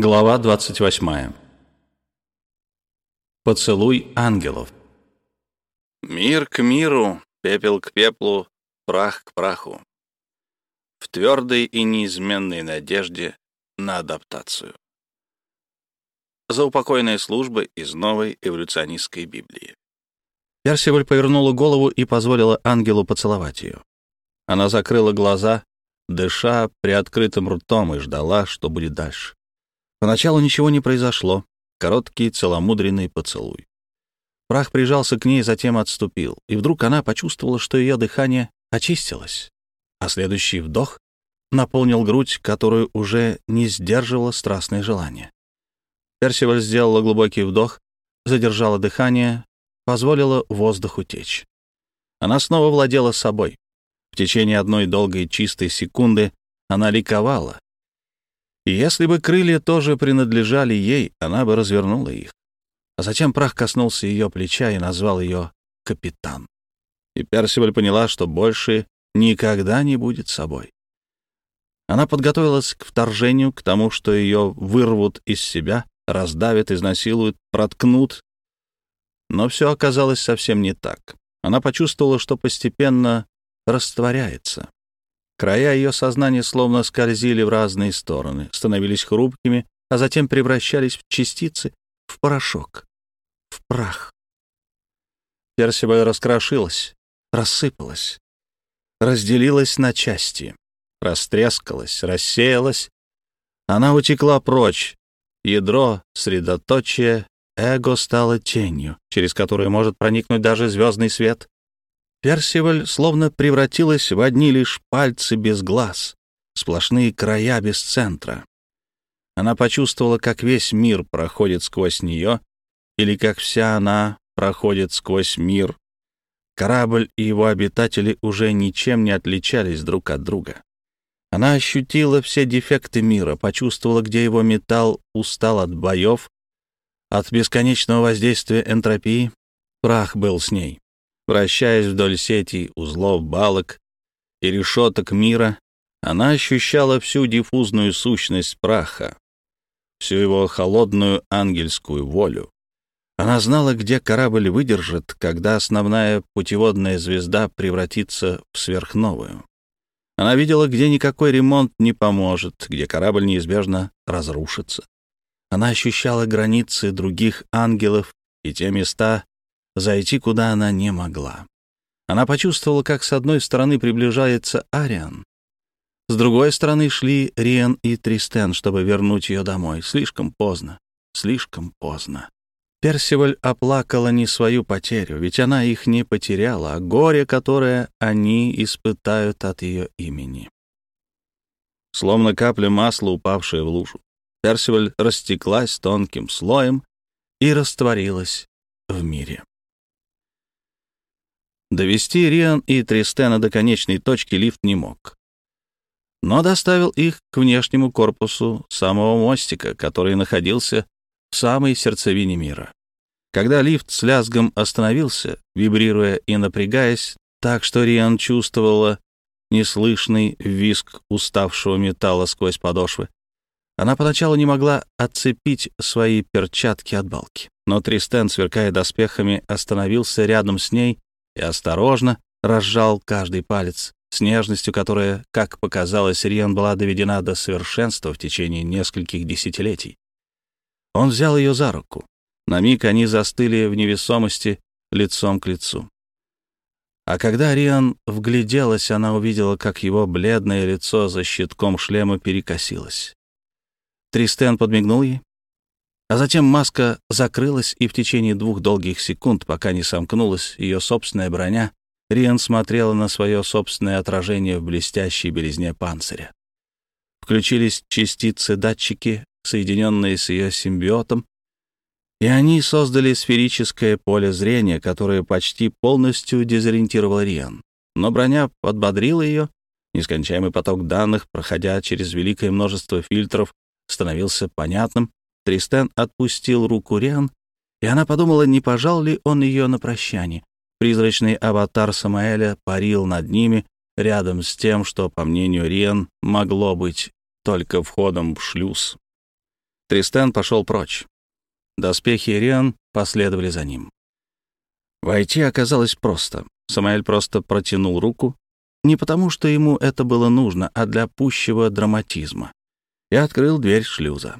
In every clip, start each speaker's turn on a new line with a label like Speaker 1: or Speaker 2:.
Speaker 1: Глава 28. Поцелуй ангелов. Мир к миру, пепел к пеплу, прах к праху. В твердой и неизменной надежде на адаптацию. Заупокойная служба из новой эволюционистской Библии. Персиваль повернула голову и позволила ангелу поцеловать ее. Она закрыла глаза, дыша приоткрытым ртом, и ждала, что будет дальше. Поначалу ничего не произошло. Короткий целомудренный поцелуй. Прах прижался к ней, затем отступил, и вдруг она почувствовала, что ее дыхание очистилось, а следующий вдох наполнил грудь, которую уже не сдерживало страстное желание. Персиваль сделала глубокий вдох, задержала дыхание, позволила воздуху течь. Она снова владела собой. В течение одной долгой чистой секунды она ликовала, и если бы крылья тоже принадлежали ей, она бы развернула их. А затем прах коснулся ее плеча и назвал ее «капитан». И Персиваль поняла, что больше никогда не будет собой. Она подготовилась к вторжению, к тому, что ее вырвут из себя, раздавят, изнасилуют, проткнут. Но все оказалось совсем не так. Она почувствовала, что постепенно растворяется. Края ее сознания словно скользили в разные стороны, становились хрупкими, а затем превращались в частицы, в порошок, в прах. Персибаль раскрошилась, рассыпалась, разделилась на части, растрескалась, рассеялась. Она утекла прочь. Ядро, средоточие, эго стало тенью, через которую может проникнуть даже звездный свет. Персиваль словно превратилась в одни лишь пальцы без глаз, сплошные края без центра. Она почувствовала, как весь мир проходит сквозь нее, или как вся она проходит сквозь мир. Корабль и его обитатели уже ничем не отличались друг от друга. Она ощутила все дефекты мира, почувствовала, где его металл устал от боев, от бесконечного воздействия энтропии. Прах был с ней. Вращаясь вдоль сети узлов балок и решеток мира, она ощущала всю диффузную сущность праха, всю его холодную ангельскую волю. Она знала, где корабль выдержит, когда основная путеводная звезда превратится в сверхновую. Она видела, где никакой ремонт не поможет, где корабль неизбежно разрушится. Она ощущала границы других ангелов и те места, зайти куда она не могла. Она почувствовала, как с одной стороны приближается Ариан, с другой стороны шли Риан и Тристен, чтобы вернуть ее домой. Слишком поздно, слишком поздно. Персиваль оплакала не свою потерю, ведь она их не потеряла, а горе, которое они испытают от ее имени. Словно капля масла, упавшая в лужу, Персиваль растеклась тонким слоем и растворилась в мире. Довести Риан и Тристена до конечной точки лифт не мог. Но доставил их к внешнему корпусу самого мостика, который находился в самой сердцевине мира. Когда лифт с лязгом остановился, вибрируя и напрягаясь, так что Риан чувствовала неслышный визг уставшего металла сквозь подошвы, она поначалу не могла отцепить свои перчатки от балки. Но Тристен, сверкая доспехами, остановился рядом с ней и осторожно разжал каждый палец с нежностью, которая, как показалось, Риан была доведена до совершенства в течение нескольких десятилетий. Он взял ее за руку. На миг они застыли в невесомости лицом к лицу. А когда Риан вгляделась, она увидела, как его бледное лицо за щитком шлема перекосилось. Тристен подмигнул ей, а затем маска закрылась, и в течение двух долгих секунд, пока не сомкнулась ее собственная броня, Риан смотрела на свое собственное отражение в блестящей белизне панциря. Включились частицы-датчики, соединенные с ее симбиотом, и они создали сферическое поле зрения, которое почти полностью дезориентировало Риан. Но броня подбодрила ее, нескончаемый поток данных, проходя через великое множество фильтров, становился понятным, Тристен отпустил руку Риан, и она подумала, не пожал ли он ее на прощание. Призрачный аватар Самаэля парил над ними, рядом с тем, что, по мнению Риан, могло быть только входом в шлюз. Тристен пошел прочь. Доспехи Риан последовали за ним. Войти оказалось просто. Самаэль просто протянул руку, не потому что ему это было нужно, а для пущего драматизма, и открыл дверь шлюза.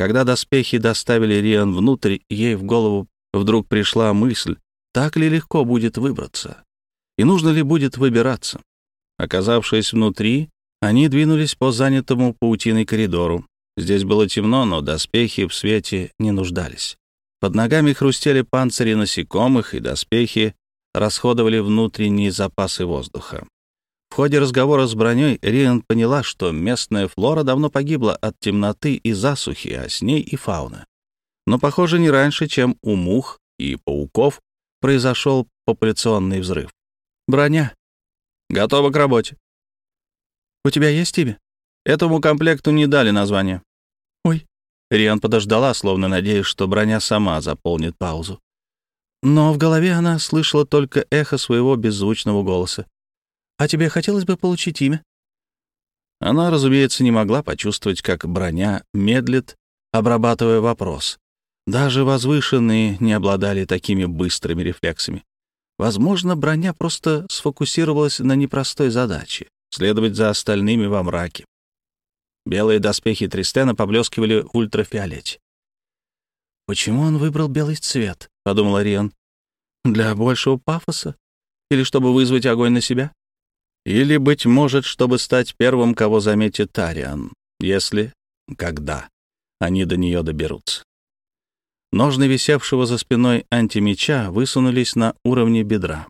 Speaker 1: Когда доспехи доставили Риан внутрь, ей в голову вдруг пришла мысль, так ли легко будет выбраться, и нужно ли будет выбираться. Оказавшись внутри, они двинулись по занятому паутиной коридору. Здесь было темно, но доспехи в свете не нуждались. Под ногами хрустели панцири насекомых, и доспехи расходовали внутренние запасы воздуха. В ходе разговора с броней Риан поняла, что местная флора давно погибла от темноты и засухи, а с ней и фауна. Но, похоже, не раньше, чем у мух и пауков произошел популяционный взрыв. Броня. Готова к работе. «У тебя есть имя?» Этому комплекту не дали название. «Ой». Риан подождала, словно надеясь, что броня сама заполнит паузу. Но в голове она слышала только эхо своего беззвучного голоса. «А тебе хотелось бы получить имя?» Она, разумеется, не могла почувствовать, как броня медлит, обрабатывая вопрос. Даже возвышенные не обладали такими быстрыми рефлексами. Возможно, броня просто сфокусировалась на непростой задаче — следовать за остальными во мраке. Белые доспехи Тристена поблескивали в ультрафиолете. «Почему он выбрал белый цвет?» — подумал Риан. «Для большего пафоса? Или чтобы вызвать огонь на себя? Или, быть может, чтобы стать первым, кого заметит Тариан, если, когда они до нее доберутся?» Ножны висевшего за спиной антимеча высунулись на уровне бедра.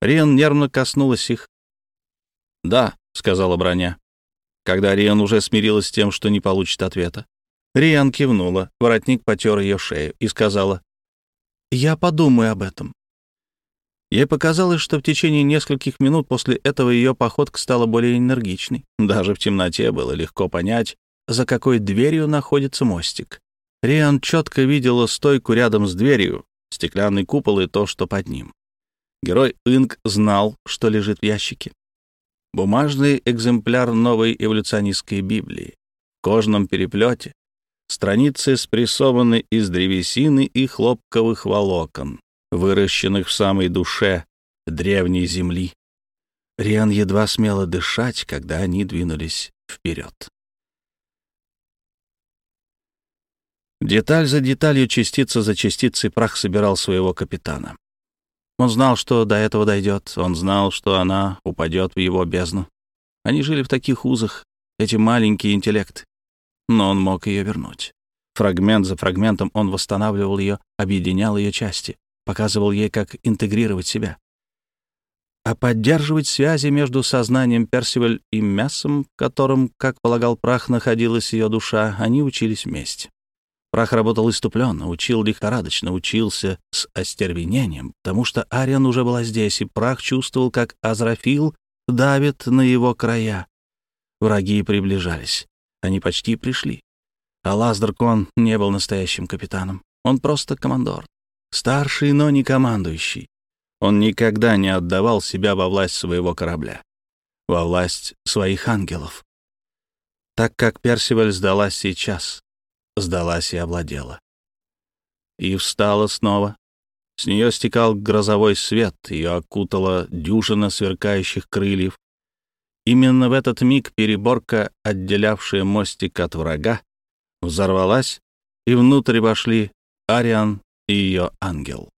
Speaker 1: Риан нервно коснулась их. «Да», — сказала броня, когда Риан уже смирилась с тем, что не получит ответа. Риан кивнула, воротник потер ее шею и сказала, «Я подумаю об этом». Ей показалось, что в течение нескольких минут после этого ее походка стала более энергичной. Даже в темноте было легко понять, за какой дверью находится мостик. Риан четко видела стойку рядом с дверью, стеклянный купол и то, что под ним. Герой Инг знал, что лежит в ящике. Бумажный экземпляр новой эволюционистской Библии. В кожном переплете. Страницы спрессованы из древесины и хлопковых волокон, выращенных в самой душе древней земли. Риан едва смела дышать, когда они двинулись вперед. Деталь за деталью, частица за частицей прах собирал своего капитана. Он знал, что до этого дойдет, он знал, что она упадет в его бездну. Они жили в таких узах, эти маленькие интеллекты. Но он мог ее вернуть. Фрагмент за фрагментом он восстанавливал ее, объединял ее части, показывал ей, как интегрировать себя. А поддерживать связи между сознанием Персиваль и мясом, в котором, как полагал прах, находилась ее душа, они учились вместе. Прах работал иступленно, учил лихорадочно, учился с остервенением, потому что Ариан уже была здесь, и Прах чувствовал, как Азрафил давит на его края. Враги приближались. Они почти пришли. А Лаздркон не был настоящим капитаном. Он просто командор. Старший, но не командующий. Он никогда не отдавал себя во власть своего корабля. Во власть своих ангелов. Так как Персиваль сдалась сейчас, сдалась и овладела. И встала снова. С нее стекал грозовой свет, ее окутала дюжина сверкающих крыльев. Именно в этот миг переборка, отделявшая мостик от врага, взорвалась, и внутрь вошли Ариан и ее ангел.